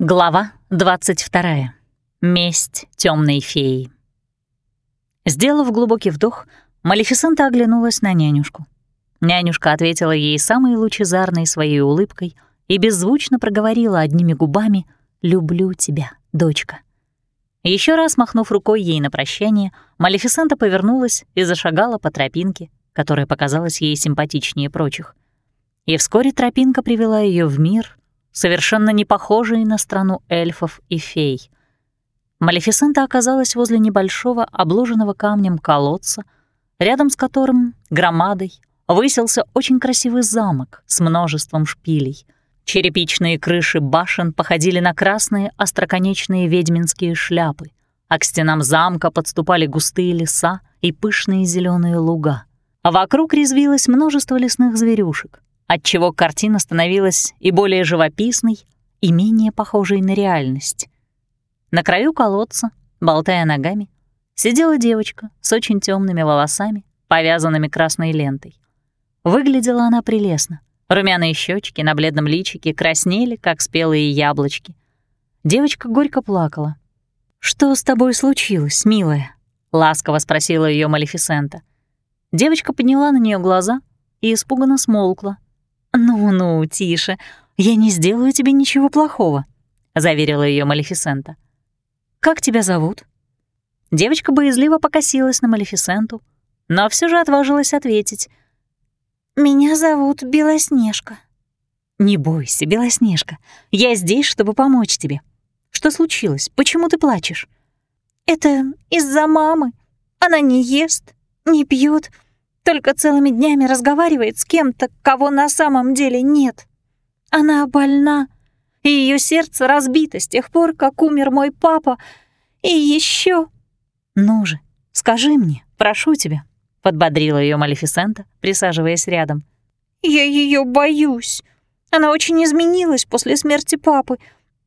Глава 22. Месть темной феи. Сделав глубокий вдох, Малефисента оглянулась на нянюшку. Нянюшка ответила ей самой лучезарной своей улыбкой и беззвучно проговорила одними губами «Люблю тебя, дочка». Еще раз махнув рукой ей на прощание, Малефисента повернулась и зашагала по тропинке, которая показалась ей симпатичнее прочих. И вскоре тропинка привела ее в мир, совершенно не похожий на страну эльфов и фей. Малефисента оказалась возле небольшого обложенного камнем колодца, рядом с которым, громадой, высился очень красивый замок с множеством шпилей. Черепичные крыши башен походили на красные остроконечные ведьминские шляпы, а к стенам замка подступали густые леса и пышные зеленые луга. А вокруг резвилось множество лесных зверюшек, отчего картина становилась и более живописной, и менее похожей на реальность. На краю колодца, болтая ногами, сидела девочка с очень темными волосами, повязанными красной лентой. Выглядела она прелестно. Румяные щечки на бледном личике краснели, как спелые яблочки. Девочка горько плакала. «Что с тобой случилось, милая?» — ласково спросила ее Малефисента. Девочка подняла на нее глаза и испуганно смолкла, «Ну-ну, тише, я не сделаю тебе ничего плохого», — заверила ее Малефисента. «Как тебя зовут?» Девочка боязливо покосилась на Малефисенту, но все же отважилась ответить. «Меня зовут Белоснежка». «Не бойся, Белоснежка, я здесь, чтобы помочь тебе. Что случилось? Почему ты плачешь?» «Это из-за мамы. Она не ест, не пьет, только целыми днями разговаривает с кем-то, кого на самом деле нет. Она больна, и ее сердце разбито с тех пор, как умер мой папа. И еще. «Ну же, скажи мне, прошу тебя», — подбодрила ее Малефисента, присаживаясь рядом. «Я ее боюсь. Она очень изменилась после смерти папы.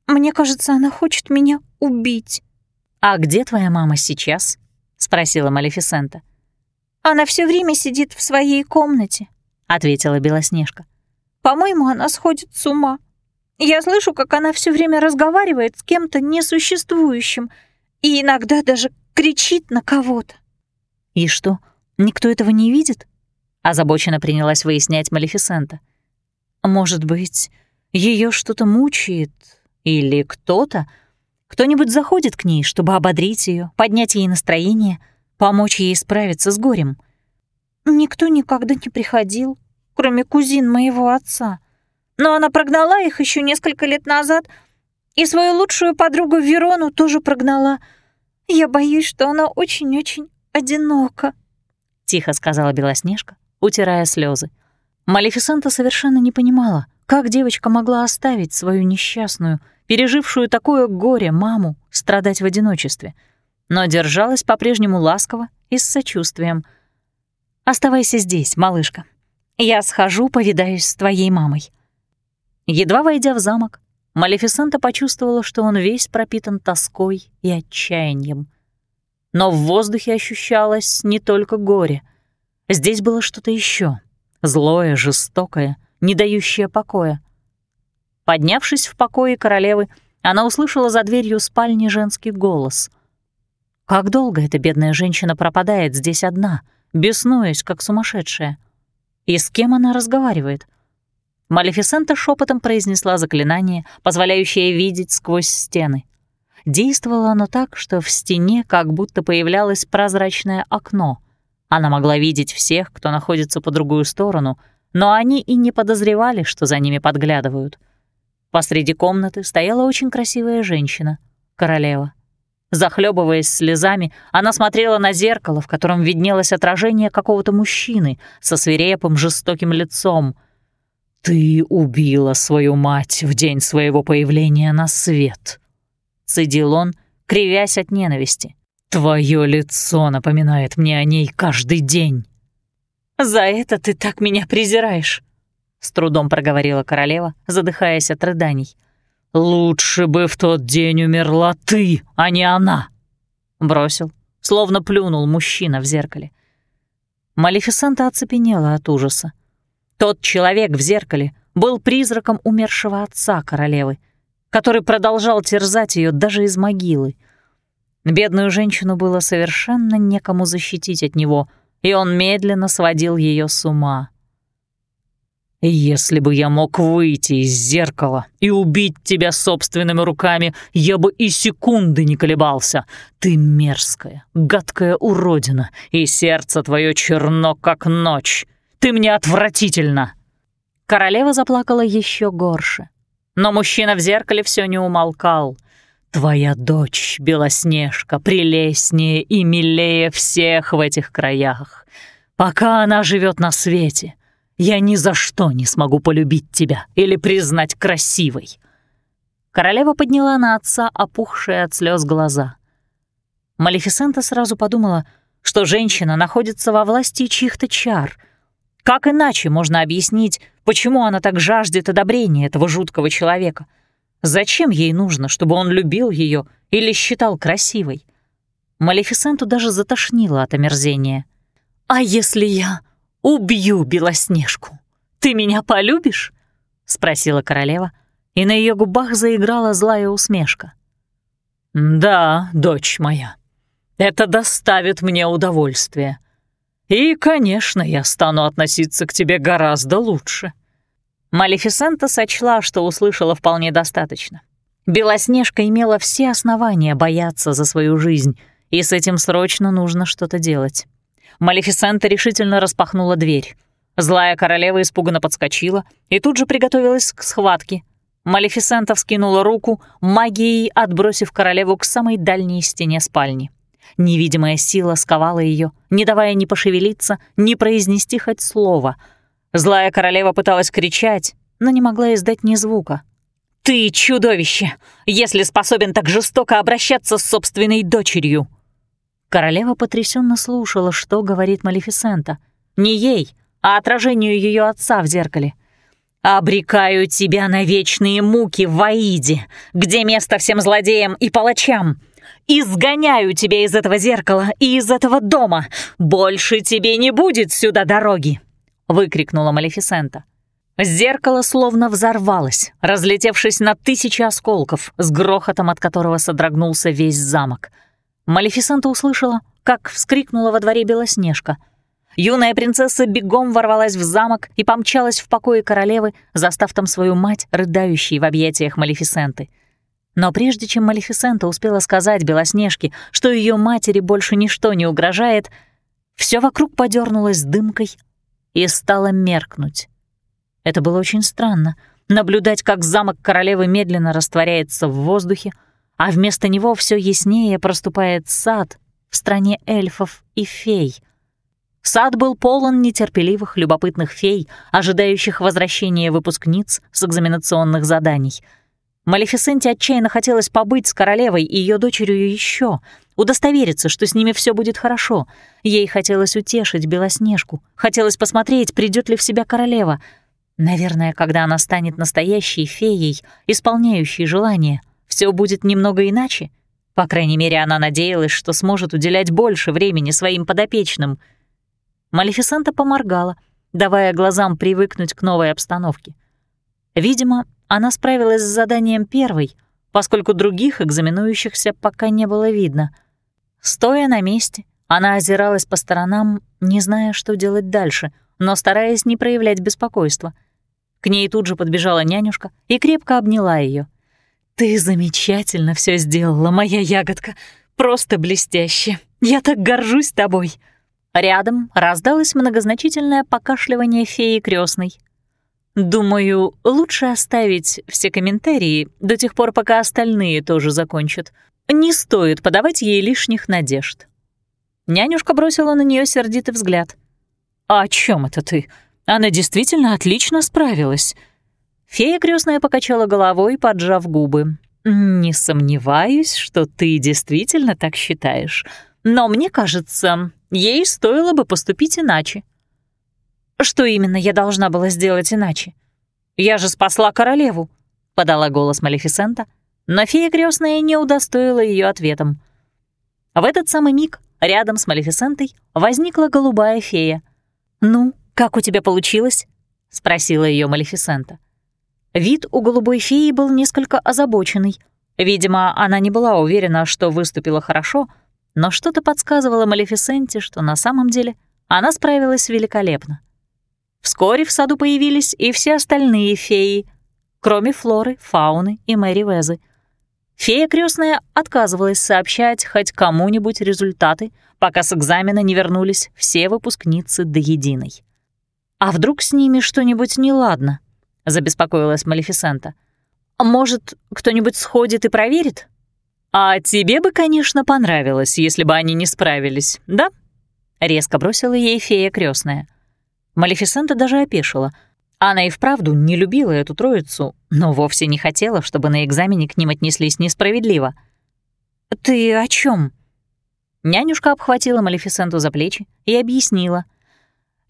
Мне кажется, она хочет меня убить». «А где твоя мама сейчас?» — спросила Малефисента. Она все время сидит в своей комнате», — ответила Белоснежка. «По-моему, она сходит с ума. Я слышу, как она все время разговаривает с кем-то несуществующим и иногда даже кричит на кого-то». «И что, никто этого не видит?» — озабоченно принялась выяснять Малефисента. «Может быть, ее что-то мучает? Или кто-то? Кто-нибудь заходит к ней, чтобы ободрить ее, поднять ей настроение — помочь ей справиться с горем. Никто никогда не приходил, кроме кузин моего отца. Но она прогнала их еще несколько лет назад, и свою лучшую подругу Верону тоже прогнала. Я боюсь, что она очень-очень одинока», — тихо сказала Белоснежка, утирая слезы. Малефисента совершенно не понимала, как девочка могла оставить свою несчастную, пережившую такое горе маму, страдать в одиночестве — но держалась по-прежнему ласково и с сочувствием. «Оставайся здесь, малышка. Я схожу, повидаюсь с твоей мамой». Едва войдя в замок, Малефисента почувствовала, что он весь пропитан тоской и отчаянием. Но в воздухе ощущалось не только горе. Здесь было что-то еще, злое, жестокое, не дающее покоя. Поднявшись в покое королевы, она услышала за дверью спальни женский голос — как долго эта бедная женщина пропадает здесь одна, беснуясь, как сумасшедшая? И с кем она разговаривает? Малефисента шепотом произнесла заклинание, позволяющее видеть сквозь стены. Действовало оно так, что в стене как будто появлялось прозрачное окно. Она могла видеть всех, кто находится по другую сторону, но они и не подозревали, что за ними подглядывают. Посреди комнаты стояла очень красивая женщина, королева. Захлебываясь слезами, она смотрела на зеркало, в котором виднелось отражение какого-то мужчины со свирепым жестоким лицом. «Ты убила свою мать в день своего появления на свет», — цедил он, кривясь от ненависти. «Твое лицо напоминает мне о ней каждый день». «За это ты так меня презираешь», — с трудом проговорила королева, задыхаясь от рыданий. «Лучше бы в тот день умерла ты, а не она!» Бросил, словно плюнул мужчина в зеркале. Малефисента оцепенела от ужаса. Тот человек в зеркале был призраком умершего отца королевы. который продолжал терзать ее даже из могилы. Бедную женщину было совершенно некому защитить от него, и он медленно сводил ее с ума. «Если бы я мог выйти из зеркала и убить тебя собственными руками, я бы и секунды не колебался. Ты мерзкая, гадкая уродина, и сердце твое черно, как ночь. Ты мне отвратительно!» Королева заплакала еще горше. Но мужчина в зеркале все не умолкал. «Твоя дочь, Белоснежка, прелестнее и милее всех в этих краях. Пока она живет на свете, я ни за что не смогу полюбить тебя или признать красивой». Королева подняла на отца опухшие от слез глаза. Малефисента сразу подумала, что женщина находится во власти чьих-то чар. Как иначе можно объяснить, почему она так жаждет одобрения этого жуткого человека? Зачем ей нужно, чтобы он любил ее или считал красивой? Малефисенту даже затошнило от омерзения. «А если я убью Белоснежку. Ты меня полюбишь?» — спросила королева, и на ее губах заиграла злая усмешка. «Да, дочь моя, это доставит мне удовольствие. И, конечно, я стану относиться к тебе гораздо лучше». Малефисента сочла, что услышала вполне достаточно. Белоснежка имела все основания бояться за свою жизнь, и с этим срочно нужно что-то делать. Малефисента решительно распахнула дверь. Злая королева испуганно подскочила и тут же приготовилась к схватке. Малефисента вскинула руку, магией отбросив королеву к самой дальней стене спальни. Невидимая сила сковала ее, не давая ни пошевелиться, ни произнести хоть слово. Злая королева пыталась кричать, но не могла издать ни звука. «Ты чудовище, если способен так жестоко обращаться с собственной дочерью!» Королева потрясенно слушала, что говорит Малефисента. Не ей, а отражению ее отца в зеркале. «Обрекаю тебя на вечные муки в Аиде, где место всем злодеям и палачам. Изгоняю тебя из этого зеркала и из этого дома. Больше тебе не будет сюда дороги!» — выкрикнула Малефисента. Зеркало словно взорвалось, разлетевшись на тысячи осколков, с грохотом от которого содрогнулся весь замок — Малефисента услышала, как вскрикнула во дворе Белоснежка. Юная принцесса бегом ворвалась в замок и помчалась в покое королевы, застав там свою мать, рыдающей в объятиях Малефисенты. Но прежде чем Малефисента успела сказать Белоснежке, что ее матери больше ничто не угрожает, все вокруг подернулось дымкой и стало меркнуть. Это было очень странно — наблюдать, как замок королевы медленно растворяется в воздухе, а вместо него все яснее проступает сад в стране эльфов и фей. Сад был полон нетерпеливых, любопытных фей, ожидающих возвращения выпускниц с экзаменационных заданий. Малефисенте отчаянно хотелось побыть с королевой и ее дочерью еще, удостовериться, что с ними все будет хорошо. Ей хотелось утешить Белоснежку, хотелось посмотреть, придет ли в себя королева. Наверное, когда она станет настоящей феей, исполняющей желания — все будет немного иначе. По крайней мере, она надеялась, что сможет уделять больше времени своим подопечным. Малефисента поморгала, давая глазам привыкнуть к новой обстановке. Видимо, она справилась с заданием первой, поскольку других экзаменующихся пока не было видно. Стоя на месте, она озиралась по сторонам, не зная, что делать дальше, но стараясь не проявлять беспокойства. К ней тут же подбежала нянюшка и крепко обняла ее. «Ты замечательно все сделала, моя ягодка. Просто блестяще. Я так горжусь тобой». Рядом раздалось многозначительное покашливание феи крестной. «Думаю, лучше оставить все комментарии до тех пор, пока остальные тоже закончат. Не стоит подавать ей лишних надежд». Нянюшка бросила на нее сердитый взгляд. «А о чем это ты? Она действительно отлично справилась. Фея крестная покачала головой, поджав губы. «Не сомневаюсь, что ты действительно так считаешь. Но мне кажется, ей стоило бы поступить иначе». «Что именно я должна была сделать иначе? Я же спасла королеву», — подала голос Малефисента, но фея крестная не удостоила ее ответом. В этот самый миг рядом с Малефисентой возникла голубая фея. «Ну, как у тебя получилось?» — спросила ее Малефисента. Вид у голубой феи был несколько озабоченный. Видимо, она не была уверена, что выступила хорошо, но что-то подсказывало Малефисенте, что на самом деле она справилась великолепно. Вскоре в саду появились и все остальные феи, кроме Флоры, Фауны и Мэри Везы. Фея крестная отказывалась сообщать хоть кому-нибудь результаты, пока с экзамена не вернулись все выпускницы до единой. «А вдруг с ними что-нибудь неладно?» — забеспокоилась Малефисента. «Может, кто-нибудь сходит и проверит?» «А тебе бы, конечно, понравилось, если бы они не справились, да?» — резко бросила ей фея крестная. Малефисента даже опешила. Она и вправду не любила эту троицу, но вовсе не хотела, чтобы на экзамене к ним отнеслись несправедливо. «Ты о чем? Нянюшка обхватила Малефисенту за плечи и объяснила.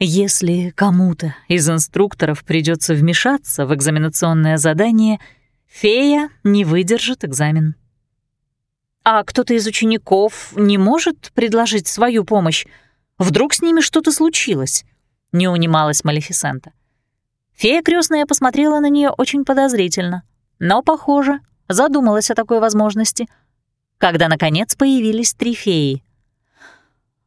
«Если кому-то из инструкторов придется вмешаться в экзаменационное задание, фея не выдержит экзамен». «А кто-то из учеников не может предложить свою помощь? Вдруг с ними что-то случилось?» — не унималась Малефисента. Фея крестная посмотрела на нее очень подозрительно, но, похоже, задумалась о такой возможности, когда, наконец, появились три феи.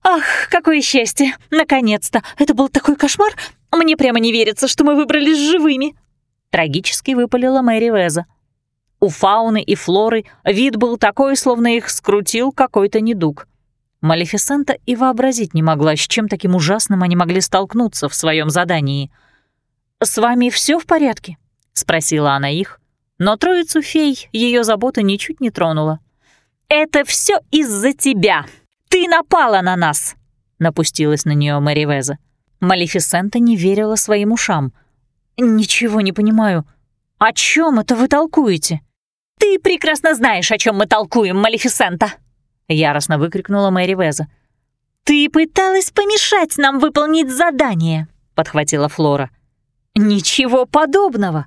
«Ах, какое счастье! Наконец-то! Это был такой кошмар! Мне прямо не верится, что мы выбрались живыми!» Трагически выпалила Мэри Веза. У фауны и флоры вид был такой, словно их скрутил какой-то недуг. Малефисента и вообразить не могла, с чем таким ужасным они могли столкнуться в своем задании. «С вами все в порядке?» — спросила она их, но троицу фей ее забота ничуть не тронула. «Это все из-за тебя! Ты напала на нас!» — напустилась на нее Мэри Веза. Малефисента не верила своим ушам. «Ничего не понимаю. О чем это вы толкуете?» «Ты прекрасно знаешь, о чем мы толкуем, Малефисента!» — яростно выкрикнула Мэри Веза. «Ты пыталась помешать нам выполнить задание», — подхватила Флора. «Ничего подобного!»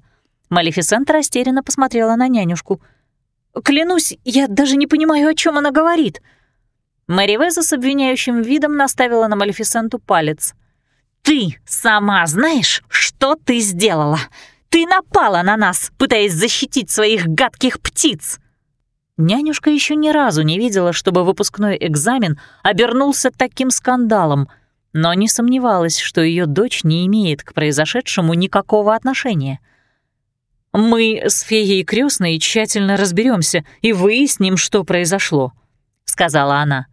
Малефисента растерянно посмотрела на нянюшку. «Клянусь, я даже не понимаю, о чем она говорит». Мэри Веза с обвиняющим видом наставила на Малефисенту палец. «Ты сама знаешь, что ты сделала? Ты напала на нас, пытаясь защитить своих гадких птиц!» Нянюшка еще ни разу не видела, чтобы выпускной экзамен обернулся таким скандалом, но не сомневалась, что ее дочь не имеет к произошедшему никакого отношения. «Мы с феей крестной тщательно разберемся и выясним, что произошло», — сказала она.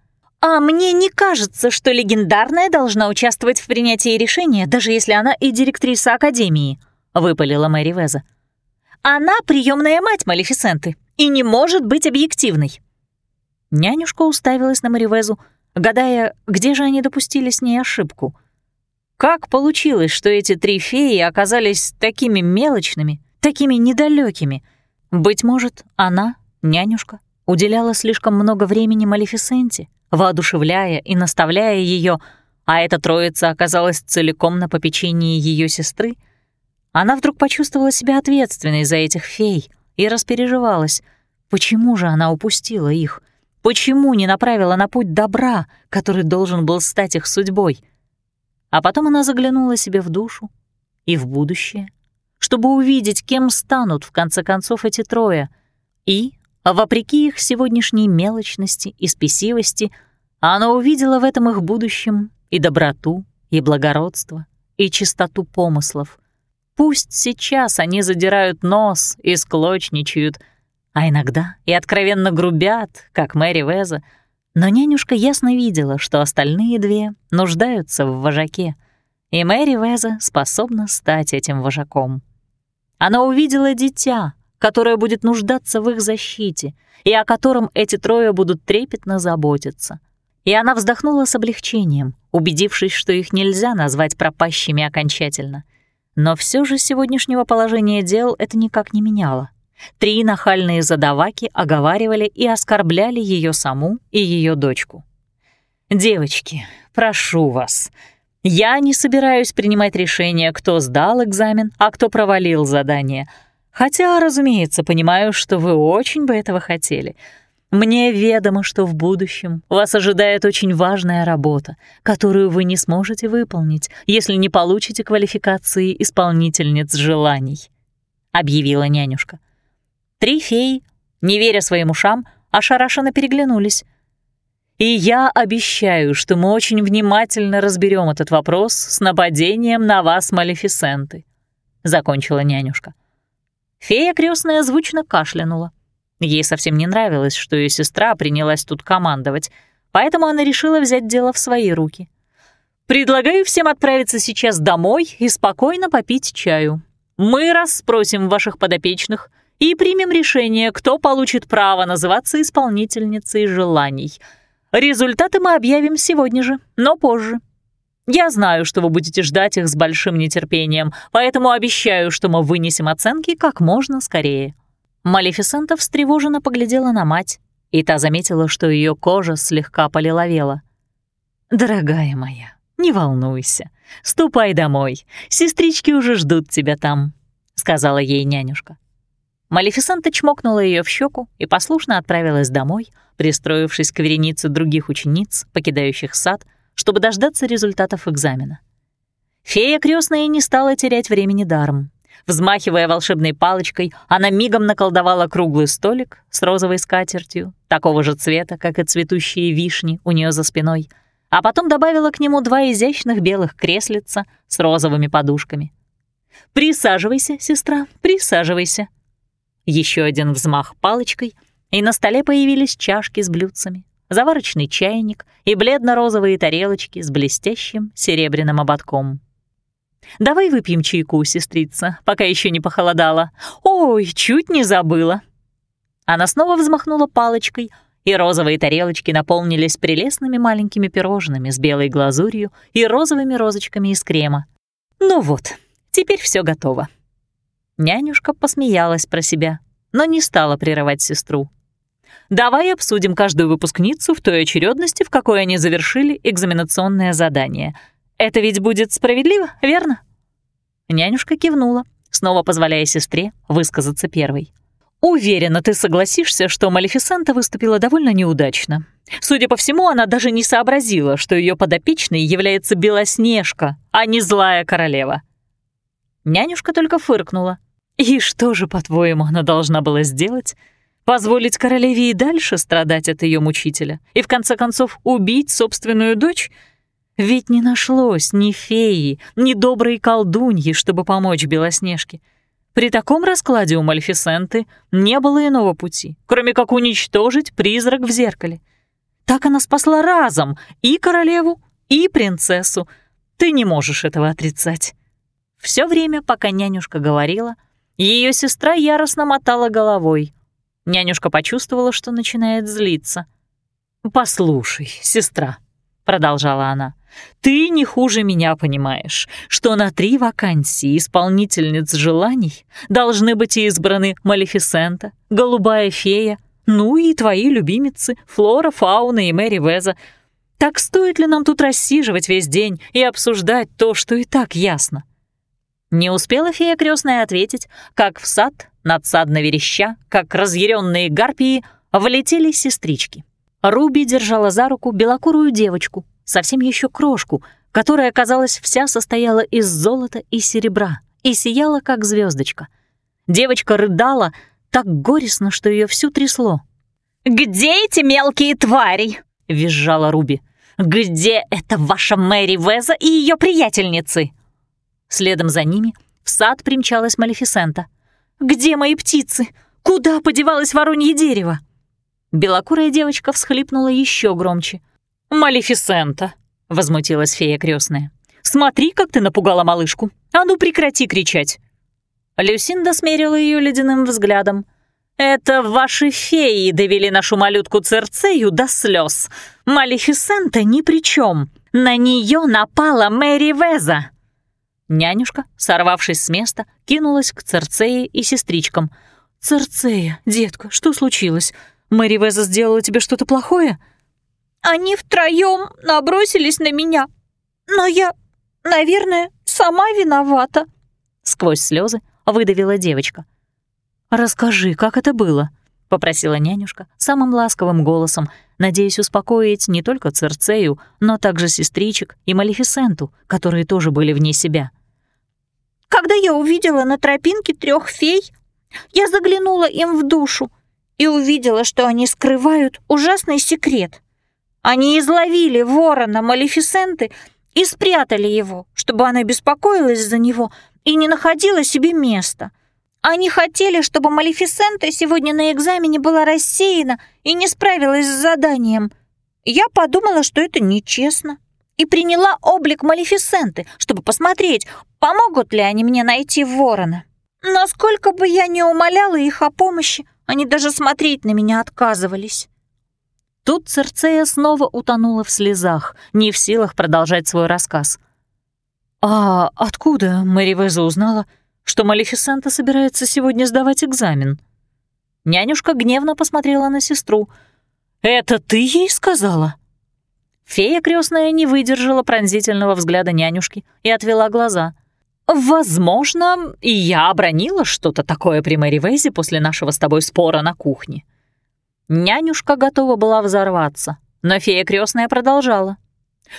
«А мне не кажется, что легендарная должна участвовать в принятии решения, даже если она и директриса Академии», — выпалила Мэри Веза. «Она приемная мать Малефисенты, и не может быть объективной. Нянюшка уставилась на Маривезу, гадая, где же они допустили с ней ошибку. Как получилось, что эти три феи оказались такими мелочными, такими недалекими? Быть может, она, нянюшка, уделяла слишком много времени Малефисенте, воодушевляя и наставляя ее, а эта троица оказалась целиком на попечении ее сестры, она вдруг почувствовала себя ответственной за этих фей — и распереживалась. Почему же она упустила их? Почему не направила на путь добра, который должен был стать их судьбой? А потом она заглянула себе в душу и в будущее, чтобы увидеть, кем станут в конце концов эти трое. И, вопреки их сегодняшней мелочности и спесивости, она увидела в этом их будущем и доброту, и благородство, и чистоту помыслов — Пусть сейчас они задирают нос и склочничают, а иногда и откровенно грубят, как Мэри Веза, но нянюшка ясно видела, что остальные две нуждаются в вожаке, и Мэри Веза способна стать этим вожаком. Она увидела дитя, которое будет нуждаться в их защите, и о котором эти трое будут трепетно заботиться. И она вздохнула с облегчением, убедившись, что их нельзя назвать пропащими окончательно — но все же сегодняшнего положения дел это никак не меняло. Три нахальные задаваки оговаривали и оскорбляли ее саму и ее дочку. «Девочки, прошу вас, я не собираюсь принимать решение, кто сдал экзамен, а кто провалил задание. Хотя, разумеется, понимаю, что вы очень бы этого хотели — мне ведомо, что в будущем вас ожидает очень важная работа, которую вы не сможете выполнить, если не получите квалификации исполнительниц желаний. объявила нянюшка. Три феи, не веря своим ушам, ошарашенно переглянулись. «И я обещаю, что мы очень внимательно разберем этот вопрос с нападением на вас, Малефисенты», — закончила нянюшка. Фея крестная звучно кашлянула. Ей совсем не нравилось, что ее сестра принялась тут командовать, поэтому она решила взять дело в свои руки. «Предлагаю всем отправиться сейчас домой и спокойно попить чаю. Мы расспросим ваших подопечных и примем решение, кто получит право называться исполнительницей желаний. Результаты мы объявим сегодня же, но позже. Я знаю, что вы будете ждать их с большим нетерпением, поэтому обещаю, что мы вынесем оценки как можно скорее». Малефисента встревоженно поглядела на мать, и та заметила, что ее кожа слегка полиловела. «Дорогая моя, не волнуйся, ступай домой, сестрички уже ждут тебя там», — сказала ей нянюшка. Малефисента чмокнула ее в щеку и послушно отправилась домой, пристроившись к веренице других учениц, покидающих сад, чтобы дождаться результатов экзамена. Фея крестная не стала терять времени даром. Взмахивая волшебной палочкой, она мигом наколдовала круглый столик с розовой скатертью, такого же цвета, как и цветущие вишни у нее за спиной, а потом добавила к нему два изящных белых креслица с розовыми подушками. «Присаживайся, сестра, присаживайся». Еще один взмах палочкой, и на столе появились чашки с блюдцами, заварочный чайник и бледно-розовые тарелочки с блестящим серебряным ободком. «Давай выпьем чайку, сестрица, пока еще не похолодало. Ой, чуть не забыла». Она снова взмахнула палочкой, и розовые тарелочки наполнились прелестными маленькими пирожными с белой глазурью и розовыми розочками из крема. «Ну вот, теперь все готово». Нянюшка посмеялась про себя, но не стала прерывать сестру. «Давай обсудим каждую выпускницу в той очередности, в какой они завершили экзаменационное задание — это ведь будет справедливо, верно?» Нянюшка кивнула, снова позволяя сестре высказаться первой. «Уверена, ты согласишься, что Малефисента выступила довольно неудачно. Судя по всему, она даже не сообразила, что ее подопечной является Белоснежка, а не злая королева». Нянюшка только фыркнула. «И что же, по-твоему, она должна была сделать?» Позволить королеве и дальше страдать от ее мучителя и, в конце концов, убить собственную дочь — ведь не нашлось ни феи, ни доброй колдуньи, чтобы помочь Белоснежке. При таком раскладе у Мальфисенты не было иного пути, кроме как уничтожить призрак в зеркале. Так она спасла разом и королеву, и принцессу. Ты не можешь этого отрицать. Все время, пока нянюшка говорила, ее сестра яростно мотала головой. Нянюшка почувствовала, что начинает злиться. «Послушай, сестра», — продолжала она, ты не хуже меня понимаешь, что на три вакансии исполнительниц желаний должны быть избраны Малефисента, Голубая фея, ну и твои любимицы Флора, Фауна и Мэри Веза. Так стоит ли нам тут рассиживать весь день и обсуждать то, что и так ясно? Не успела фея крестная ответить, как в сад, надсадно вереща, как разъяренные гарпии, влетели сестрички. Руби держала за руку белокурую девочку, совсем еще крошку, которая, казалось, вся состояла из золота и серебра и сияла, как звездочка. Девочка рыдала так горестно, что ее всю трясло. «Где эти мелкие твари?» — визжала Руби. «Где это ваша Мэри Веза и ее приятельницы?» Следом за ними в сад примчалась Малефисента. «Где мои птицы? Куда подевалось воронье дерево?» Белокурая девочка всхлипнула еще громче — «Малефисента!» — возмутилась фея крестная. «Смотри, как ты напугала малышку! А ну прекрати кричать!» Люсинда смерила ее ледяным взглядом. «Это ваши феи довели нашу малютку Церцею до слез. Малефисента ни при чем. На нее напала Мэри Веза!» Нянюшка, сорвавшись с места, кинулась к Церцее и сестричкам. «Церцея, детка, что случилось? Мэри Веза сделала тебе что-то плохое?» Они втроем набросились на меня. Но я, наверное, сама виновата. Сквозь слезы выдавила девочка. «Расскажи, как это было?» — попросила нянюшка самым ласковым голосом, надеясь успокоить не только Церцею, но также сестричек и Малефисенту, которые тоже были вне себя. Когда я увидела на тропинке трех фей, я заглянула им в душу и увидела, что они скрывают ужасный секрет. Они изловили ворона Малефисенты и спрятали его, чтобы она беспокоилась за него и не находила себе места. Они хотели, чтобы Малефисента сегодня на экзамене была рассеяна и не справилась с заданием. Я подумала, что это нечестно, и приняла облик Малефисенты, чтобы посмотреть, помогут ли они мне найти ворона. Насколько бы я ни умоляла их о помощи, они даже смотреть на меня отказывались. Тут Церцея снова утонула в слезах, не в силах продолжать свой рассказ. «А откуда Мэри Веза узнала, что Малефисента собирается сегодня сдавать экзамен?» Нянюшка гневно посмотрела на сестру. «Это ты ей сказала?» Фея крестная не выдержала пронзительного взгляда нянюшки и отвела глаза. «Возможно, и я обронила что-то такое при Мэри Вейзе после нашего с тобой спора на кухне». Нянюшка готова была взорваться, но фея крестная продолжала.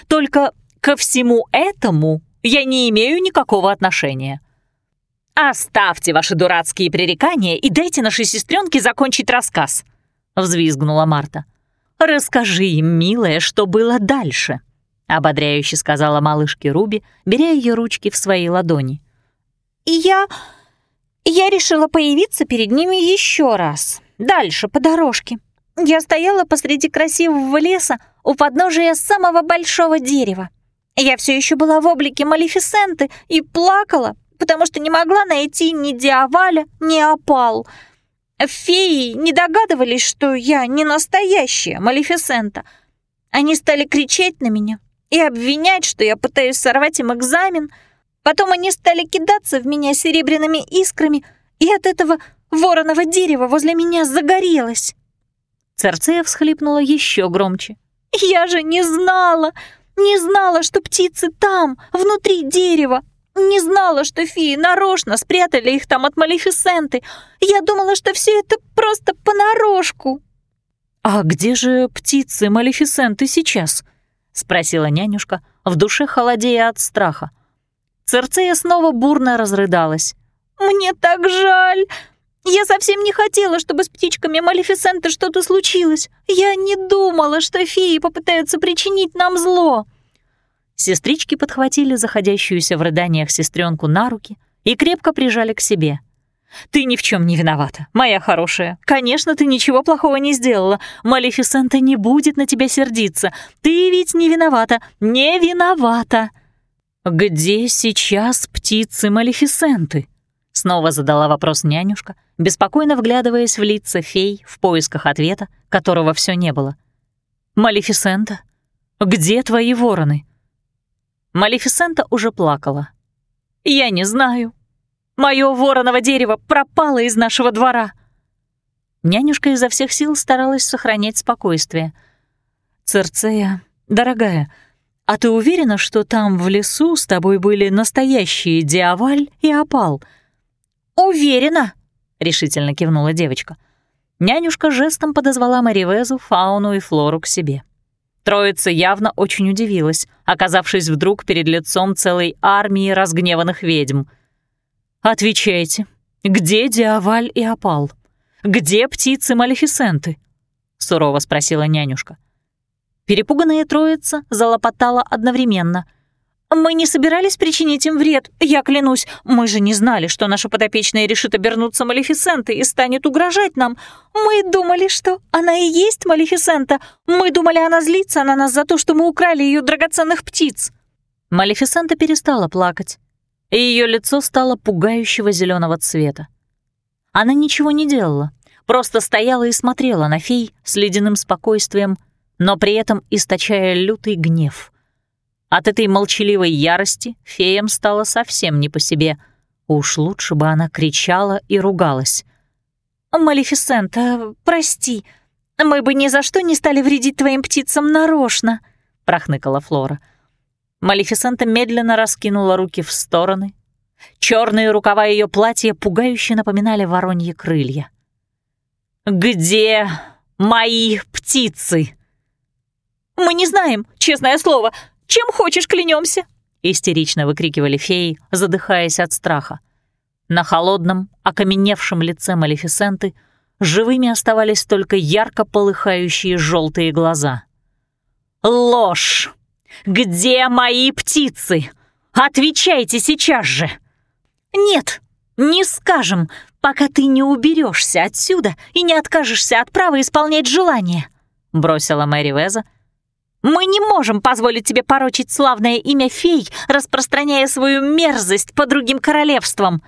«Только ко всему этому я не имею никакого отношения. Оставьте ваши дурацкие пререкания и дайте нашей сестренке закончить рассказ», — взвизгнула Марта. «Расскажи им, милая, что было дальше», — ободряюще сказала малышке Руби, беря ее ручки в свои ладони. «Я... я решила появиться перед ними еще раз, дальше, по дорожке. Я стояла посреди красивого леса у подножия самого большого дерева. Я все еще была в облике Малефисенты и плакала, потому что не могла найти ни Диаваля, ни Опал — Феи не догадывались, что я не настоящая Малефисента. Они стали кричать на меня и обвинять, что я пытаюсь сорвать им экзамен. Потом они стали кидаться в меня серебряными искрами, и от этого вороного дерева возле меня загорелось. Церцея всхлипнула еще громче. «Я же не знала, не знала, что птицы там, внутри дерева, не знала, что феи нарочно спрятали их там от Малефисенты. Я думала, что все это просто понарошку». «А где же птицы Малефисенты сейчас?» — спросила нянюшка, в душе холодея от страха. Церцея снова бурно разрыдалась. «Мне так жаль! Я совсем не хотела, чтобы с птичками Малефисенты что-то случилось. Я не думала, что феи попытаются причинить нам зло». Сестрички подхватили заходящуюся в рыданиях сестренку на руки и крепко прижали к себе. «Ты ни в чем не виновата, моя хорошая. Конечно, ты ничего плохого не сделала. Малефисента не будет на тебя сердиться. Ты ведь не виновата, не виновата!» «Где сейчас птицы Малефисенты?» Снова задала вопрос нянюшка, беспокойно вглядываясь в лица фей в поисках ответа, которого все не было. «Малефисента, где твои вороны?» Малефисента уже плакала. «Я не знаю. Моё вороново дерево пропало из нашего двора». Нянюшка изо всех сил старалась сохранять спокойствие. «Церцея, дорогая, а ты уверена, что там в лесу с тобой были настоящие Диаваль и Опал?» «Уверена», — решительно кивнула девочка. Нянюшка жестом подозвала Маривезу, Фауну и Флору к себе. Троица явно очень удивилась, оказавшись вдруг перед лицом целой армии разгневанных ведьм. «Отвечайте, где Диаваль и Опал? Где птицы Малефисенты?» — сурово спросила нянюшка. Перепуганная троица залопотала одновременно. «Мы не собирались причинить им вред, я клянусь. Мы же не знали, что наша подопечная решит обернуться Малефисентой и станет угрожать нам. Мы думали, что она и есть Малефисента. Мы думали, она злится на нас за то, что мы украли ее драгоценных птиц». Малефисента перестала плакать, и ее лицо стало пугающего зеленого цвета. Она ничего не делала, просто стояла и смотрела на фей с ледяным спокойствием, но при этом источая лютый гнев — от этой молчаливой ярости феям стало совсем не по себе. Уж лучше бы она кричала и ругалась. «Малефисента, прости, мы бы ни за что не стали вредить твоим птицам нарочно», — прохныкала Флора. Малефисента медленно раскинула руки в стороны. Черные рукава ее платья пугающе напоминали вороньи крылья. «Где мои птицы?» «Мы не знаем, честное слово. Чем хочешь, клянемся!» истерично выкрикивали феи, задыхаясь от страха. На холодном, окаменевшем лице Малефисенты живыми оставались только ярко полыхающие желтые глаза. «Ложь! Где мои птицы? Отвечайте сейчас же!» «Нет, не скажем, пока ты не уберешься отсюда и не откажешься от права исполнять желание», — бросила Мэри Веза. «Мы не можем позволить тебе порочить славное имя фей, распространяя свою мерзость по другим королевствам».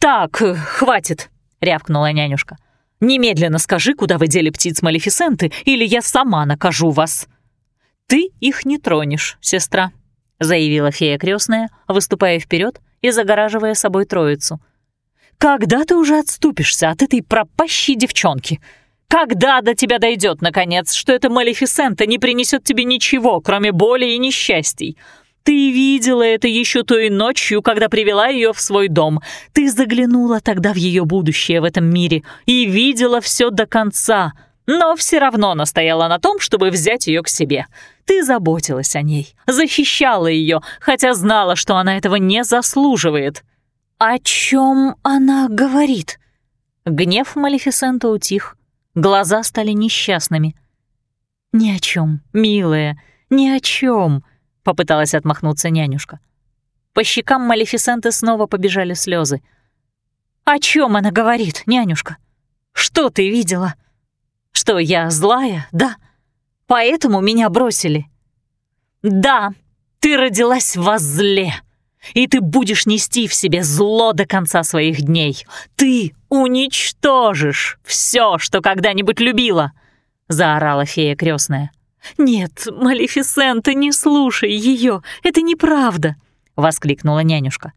«Так, хватит», — рявкнула нянюшка. «Немедленно скажи, куда вы дели птиц Малефисенты, или я сама накажу вас». «Ты их не тронешь, сестра», — заявила фея крестная, выступая вперед и загораживая собой троицу. «Когда ты уже отступишься от этой пропащей девчонки? Когда до тебя дойдет, наконец, что эта Малефисента не принесет тебе ничего, кроме боли и несчастий? Ты видела это еще той ночью, когда привела ее в свой дом. Ты заглянула тогда в ее будущее в этом мире и видела все до конца, но все равно настояла на том, чтобы взять ее к себе. Ты заботилась о ней, защищала ее, хотя знала, что она этого не заслуживает. О чем она говорит? Гнев Малефисента утих, глаза стали несчастными. Ни о чем, милая, ни о чем, попыталась отмахнуться нянюшка. По щекам Малефисенты снова побежали слезы. О чем она говорит, нянюшка? Что ты видела? Что я злая, да? Поэтому меня бросили. Да, ты родилась во зле, и ты будешь нести в себе зло до конца своих дней. Ты уничтожишь все, что когда-нибудь любила, заорала фея крестная. Нет, Малефисента, не слушай ее, это неправда, воскликнула нянюшка.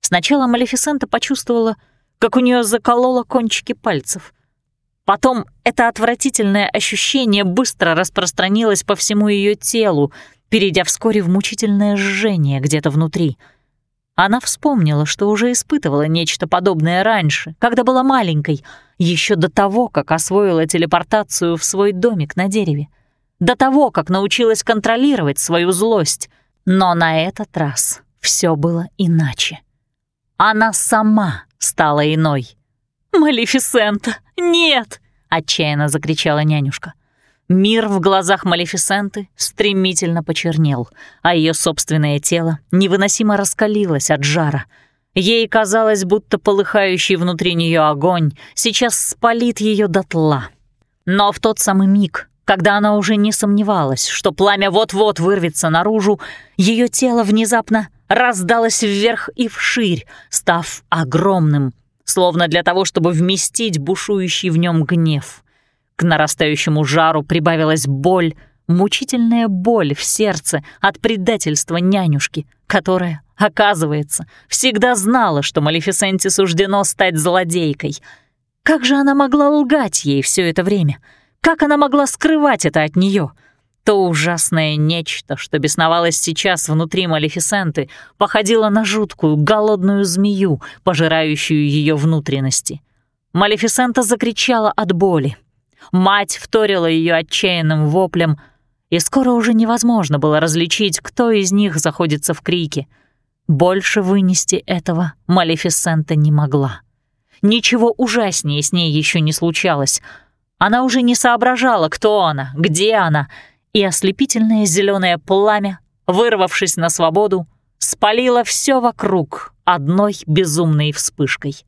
Сначала Малефисента почувствовала, как у нее закололо кончики пальцев — Потом это отвратительное ощущение быстро распространилось по всему ее телу, перейдя вскоре в мучительное жжение где-то внутри. Она вспомнила, что уже испытывала нечто подобное раньше, когда была маленькой, еще до того, как освоила телепортацию в свой домик на дереве, до того, как научилась контролировать свою злость. Но на этот раз все было иначе. Она сама стала иной. «Малефисента, нет!» — отчаянно закричала нянюшка. Мир в глазах Малефисенты стремительно почернел, а ее собственное тело невыносимо раскалилось от жара. Ей казалось, будто полыхающий внутри нее огонь сейчас спалит ее дотла. Но в тот самый миг, когда она уже не сомневалась, что пламя вот-вот вырвется наружу, ее тело внезапно раздалось вверх и вширь, став огромным, словно для того, чтобы вместить бушующий в нем гнев. К нарастающему жару прибавилась боль, мучительная боль в сердце от предательства нянюшки, которая, оказывается, всегда знала, что Малефисенте суждено стать злодейкой. Как же она могла лгать ей все это время? Как она могла скрывать это от нее? То ужасное нечто, что бесновалось сейчас внутри Малефисенты, походило на жуткую, голодную змею, пожирающую ее внутренности. Малефисента закричала от боли. Мать вторила ее отчаянным воплем, и скоро уже невозможно было различить, кто из них заходится в крике. Больше вынести этого Малефисента не могла. Ничего ужаснее с ней еще не случалось. Она уже не соображала, кто она, где она — и ослепительное зеленое пламя, вырвавшись на свободу, спалило все вокруг одной безумной вспышкой.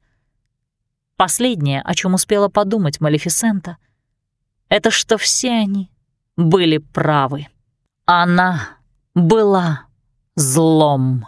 Последнее, о чем успела подумать Малефисента, это что все они были правы. Она была злом.